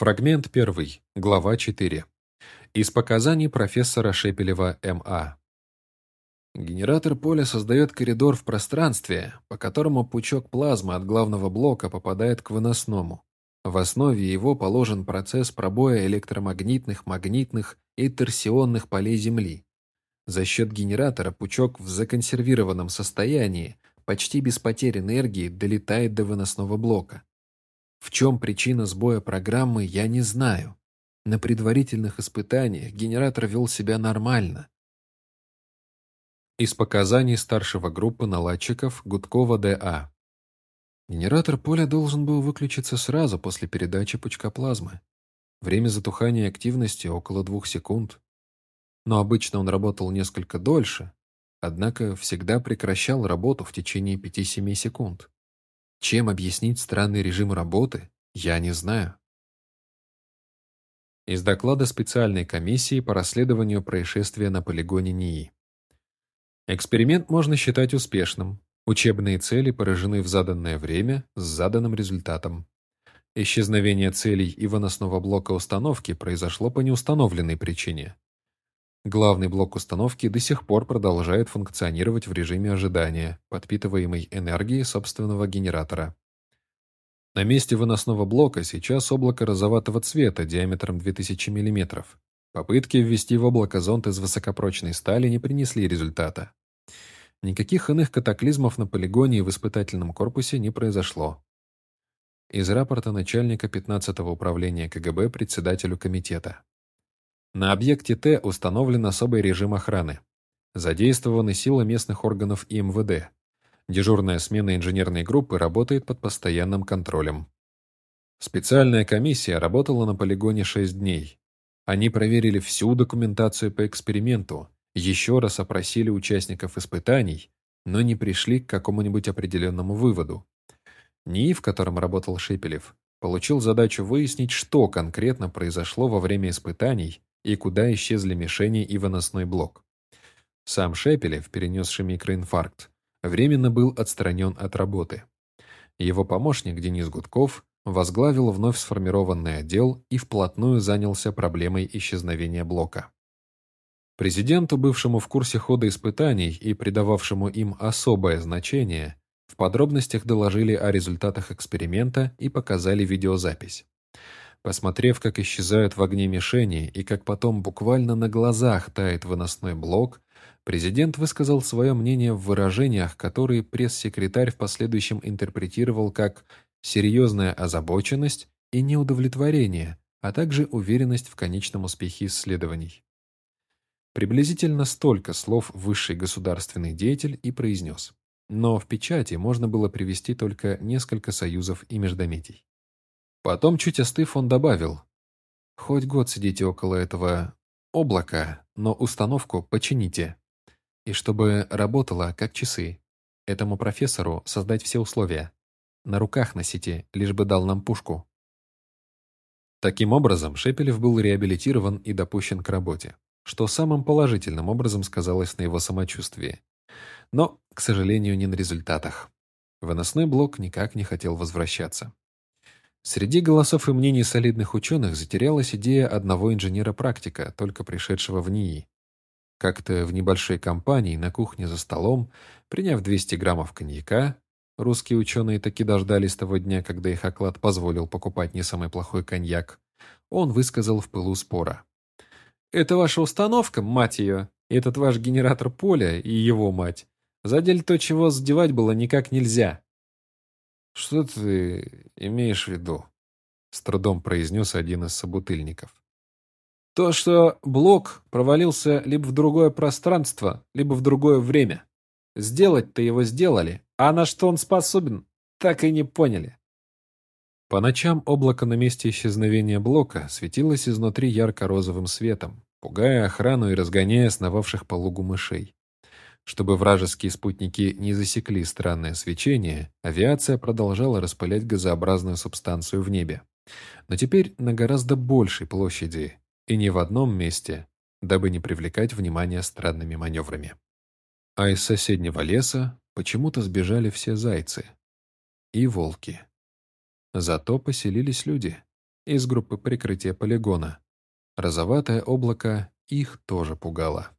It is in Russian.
Фрагмент 1. Глава 4. Из показаний профессора Шепелева М.А. Генератор поля создает коридор в пространстве, по которому пучок плазмы от главного блока попадает к выносному. В основе его положен процесс пробоя электромагнитных, магнитных и торсионных полей Земли. За счет генератора пучок в законсервированном состоянии, почти без потерь энергии, долетает до выносного блока. В чем причина сбоя программы, я не знаю. На предварительных испытаниях генератор вел себя нормально. Из показаний старшего группы наладчиков Гудкова Д.А. Генератор поля должен был выключиться сразу после передачи пучка плазмы. Время затухания активности около двух секунд. Но обычно он работал несколько дольше, однако всегда прекращал работу в течение 5-7 секунд. Чем объяснить странный режим работы, я не знаю. Из доклада специальной комиссии по расследованию происшествия на полигоне НИИ. Эксперимент можно считать успешным. Учебные цели поражены в заданное время с заданным результатом. Исчезновение целей и выносного блока установки произошло по неустановленной причине. Главный блок установки до сих пор продолжает функционировать в режиме ожидания, подпитываемой энергией собственного генератора. На месте выносного блока сейчас облако розоватого цвета диаметром 2000 мм. Попытки ввести в облако зонд из высокопрочной стали не принесли результата. Никаких иных катаклизмов на полигоне и в испытательном корпусе не произошло. Из рапорта начальника 15-го управления КГБ председателю комитета. На объекте Т установлен особый режим охраны. Задействованы силы местных органов и МВД. Дежурная смена инженерной группы работает под постоянным контролем. Специальная комиссия работала на полигоне 6 дней. Они проверили всю документацию по эксперименту, еще раз опросили участников испытаний, но не пришли к какому-нибудь определенному выводу. НИИ, в котором работал Шепелев, получил задачу выяснить, что конкретно произошло во время испытаний и куда исчезли мишени и выносной блок. Сам Шепелев, перенесший микроинфаркт, временно был отстранен от работы. Его помощник Денис Гудков возглавил вновь сформированный отдел и вплотную занялся проблемой исчезновения блока. Президенту, бывшему в курсе хода испытаний и придававшему им особое значение, в подробностях доложили о результатах эксперимента и показали видеозапись. Посмотрев, как исчезают в огне мишени и как потом буквально на глазах тает выносной блок, президент высказал свое мнение в выражениях, которые пресс-секретарь в последующем интерпретировал как «серьезная озабоченность» и неудовлетворение, а также уверенность в конечном успехе исследований. Приблизительно столько слов высший государственный деятель и произнес. Но в печати можно было привести только несколько союзов и междометий. Потом, чуть остыв, он добавил. «Хоть год сидите около этого облака, но установку почините. И чтобы работала, как часы. Этому профессору создать все условия. На руках носите, лишь бы дал нам пушку». Таким образом, Шепелев был реабилитирован и допущен к работе, что самым положительным образом сказалось на его самочувствии. Но, к сожалению, не на результатах. Выносной блок никак не хотел возвращаться. Среди голосов и мнений солидных ученых затерялась идея одного инженера-практика, только пришедшего в НИИ. Как-то в небольшой компании на кухне за столом, приняв 200 граммов коньяка, русские ученые таки дождались того дня, когда их оклад позволил покупать не самый плохой коньяк, он высказал в пылу спора. «Это ваша установка, мать ее, этот ваш генератор поля и его мать. Задели то, чего задевать было никак нельзя. «Что ты имеешь в виду?» — с трудом произнес один из собутыльников. «То, что блок провалился либо в другое пространство, либо в другое время. Сделать-то его сделали, а на что он способен, так и не поняли». По ночам облако на месте исчезновения блока светилось изнутри ярко-розовым светом, пугая охрану и разгоняя сновавших по лугу мышей. Чтобы вражеские спутники не засекли странное свечение, авиация продолжала распылять газообразную субстанцию в небе. Но теперь на гораздо большей площади и не в одном месте, дабы не привлекать внимание странными маневрами. А из соседнего леса почему-то сбежали все зайцы и волки. Зато поселились люди. из группы прикрытия полигона. Розоватое облако их тоже пугало.